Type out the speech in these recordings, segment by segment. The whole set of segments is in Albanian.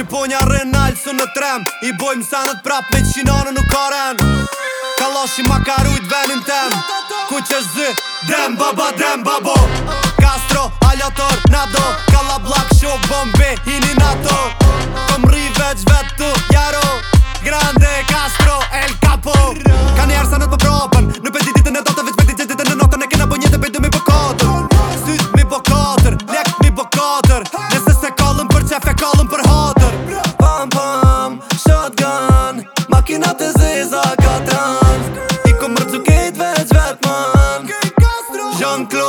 Që po një në trem I bojmë sanët prap me qinonë nuk karen Ka losh i makarujt venin tem Ku që është zë Dem baba dem babo Castro, aljator, nado Kalablak, shok, bombe, hini nato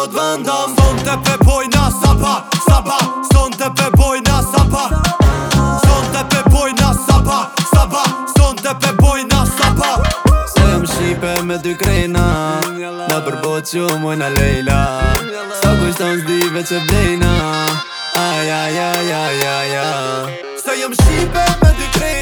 Son të pe na sapa, sapa Son të pepoj na sapa Son të Son të pepoj na sapa Se jam shqipe me dy krejna Në përbot që muj lejla Sa kushtan zdive që blejna Ajajajajajaja Se jam shqipe me dy krejna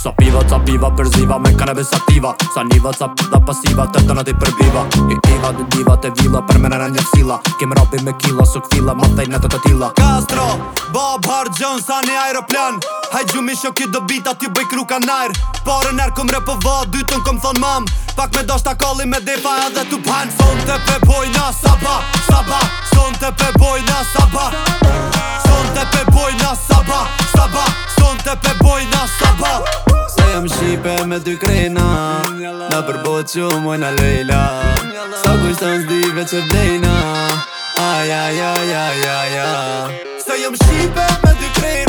Sa piva, ca piva, përziva me kanabe sa piva Sa niva, ca pita pasiva, të të nëti përbiva I iva, dy diva, të vila, për mene në një sila Kim rapi me kila, suk fila, ma thej në të të tila Castro, Bob Hart Jones, sa një aeroplan Haj gjumi shok do bita, t'ju bëj kruka nair Pare nër këm rëpë vë, dytën këm thonë mam Pak me dosht t'akalli me depa dhe t'u pan Son të pe bojna, sabah, sabah Son të pe bojna, sabah, sabah jam shipe me dy krena Na përbot që muaj na lejla Sa kushtën zdive që vdejna Aja, aja, aja, aja, aja Sa jom shipe me dy krena